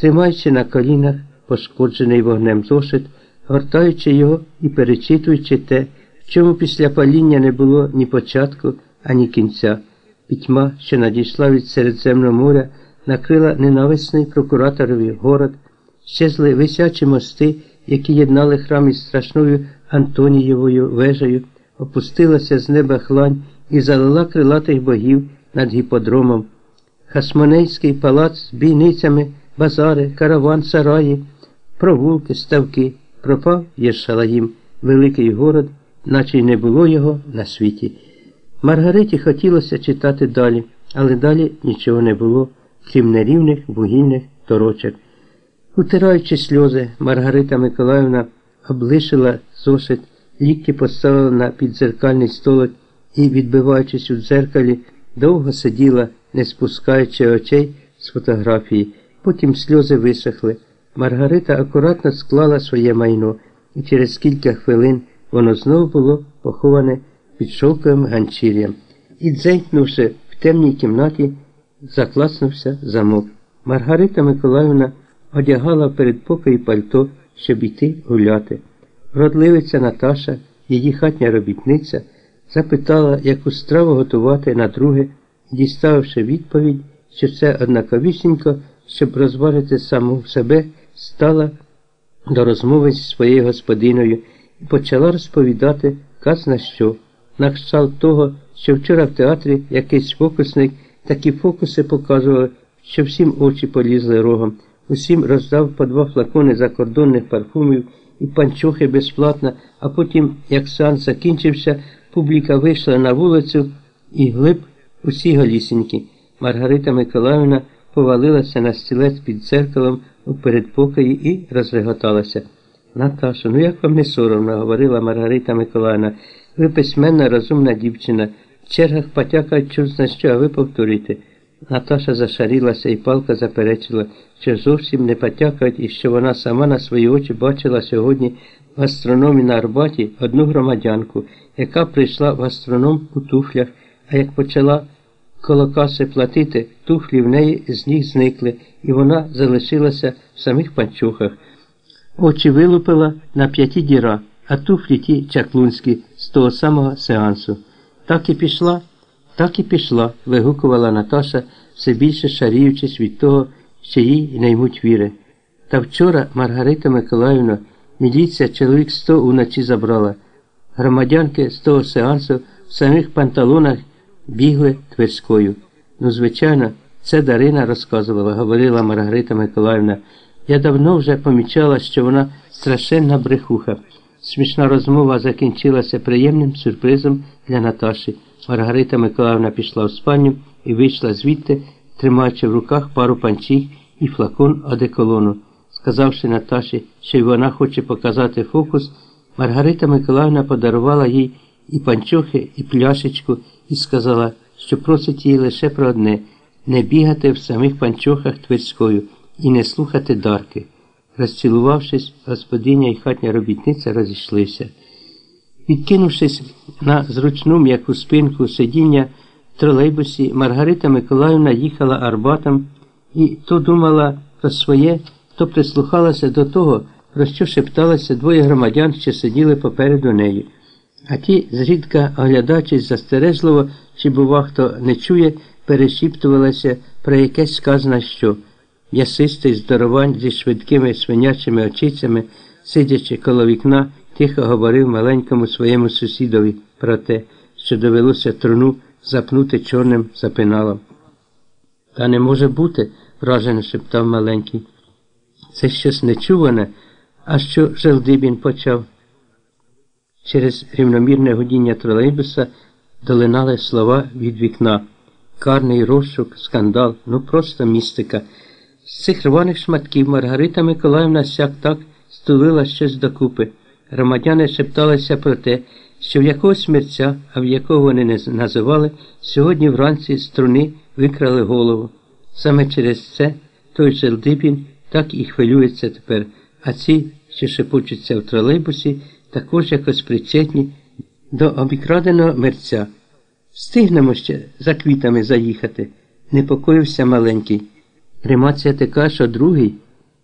тримаючи на колінах пошкоджений вогнем зошит, гортаючи його і перечитуючи те, в чому після паління не було ні початку, ані кінця. Пітьма, що надійшла від Середземного моря, накрила ненависний прокураторові город, щезли висячі мости, які єднали храм із страшною Антонієвою вежею, опустилася з неба хлань і залила крилатих богів над гіподромом. Хасмонейський палац з бійницями, базари, караван, сараї, провулки, ставки, пропав Єршалаїм, великий город, наче й не було його на світі. Маргариті хотілося читати далі, але далі нічого не було, крім нерівних вугільних торочок. Утираючи сльози, Маргарита Миколаївна облишила зошит, лікті поставила на підзеркальний столик і, відбиваючись у дзеркалі, довго сиділа, не спускаючи очей з фотографії. Потім сльози висохли. Маргарита акуратно склала своє майно, і через кілька хвилин воно знову було поховане під шовковим ганчір'ям. І, дзенькнувши в темній кімнаті, закласнувся замок. Маргарита Миколаївна одягала в передпокої пальто, щоб іти гуляти. Вродливиця Наташа, її хатня робітниця, запитала, яку страву готувати на друге, діставивши відповідь, що це однаковісінько, щоб розважити саму себе, стала до розмови зі своєю господиною і почала розповідати казна що, на кшталт того, що вчора в театрі якийсь фокусник такі фокуси показував, що всім очі полізли рогом, усім роздав по два флакони закордонних парфумів і панчохи безплатно, а потім, як сеанс закінчився, публіка вийшла на вулицю і глиб усі голісінькі. Маргарита Миколаївна повалилася на стілець під дзеркалом у передпокої і розреготалася. Наташа, ну як вам не соромно, говорила Маргарита Миколаївна. Ви письменна, розумна дівчина. В чергах потякають чорт що, а ви повторюєте. Наташа зашарілася і палка заперечила, що зовсім не потякають і що вона сама на свої очі бачила сьогодні в гастрономі на Арбаті одну громадянку, яка прийшла в гастроном у туфлях, а як почала коло каси платити, туфлі в неї з ніг зникли, і вона залишилася в самих панчохах. Очі вилупила на п'яті діра, а туфлі ті чаклунські з того самого сеансу. Так і пішла, так і пішла, вигукувала Наташа, все більше шаріючись від того, що їй не ймуть віри. Та вчора Маргарита Миколаївна, міліція чоловік сто уночі забрала. Громадянки з того сеансу в самих панталонах бігли Тверською. Ну, звичайно, це Дарина розказувала, говорила Маргарита Миколаївна. Я давно вже помічала, що вона страшенна брехуха. Смішна розмова закінчилася приємним сюрпризом для Наташі. Маргарита Миколаївна пішла в спальню і вийшла звідти, тримаючи в руках пару панчіх і флакон одеколону. Сказавши Наташі, що й вона хоче показати фокус, Маргарита Миколаївна подарувала їй і панчохи, і пляшечку, і сказала, що просить її лише про одне не бігати в самих панчохах Тверською і не слухати дарки. Розцілувавшись, господиня і хатня робітниця розійшлися. Відкинувшись на зручну м'яку спинку сидіння в тролейбусі, Маргарита Миколаївна їхала Арбатом і то думала про своє, то прислухалася до того, про що шепталися двоє громадян, що сиділи попереду неї. А ті, зрідка оглядачись застережливо, чи, бува, хто не чує, перешіптувалися про якесь сказане що. Ясистий здоровань зі швидкими свинячими очицями, сидячи коло вікна, тихо говорив маленькому своєму сусідові про те, що довелося труну запнути чорним запиналом. Та не може бути, вражено шептав маленький. Це щось нечуване, а що Желдибін почав. Через рівномірне годіння тролейбуса долинали слова від вікна. Карний розшук, скандал, ну просто містика. З цих рваних шматків Маргарита Миколаївна сяк так стулила щось докупи. Громадяни шепталися про те, що в якогось мерця, а в якого вони не називали, сьогодні вранці з труни викрали голову. Саме через це той Желдибін так і хвилюється тепер, а ці, що шепочуться в тролейбусі, також якось причетні до обікраденого мерця. Встигнемо ще за квітами заїхати, непокоївся маленький. Кремація така, що другий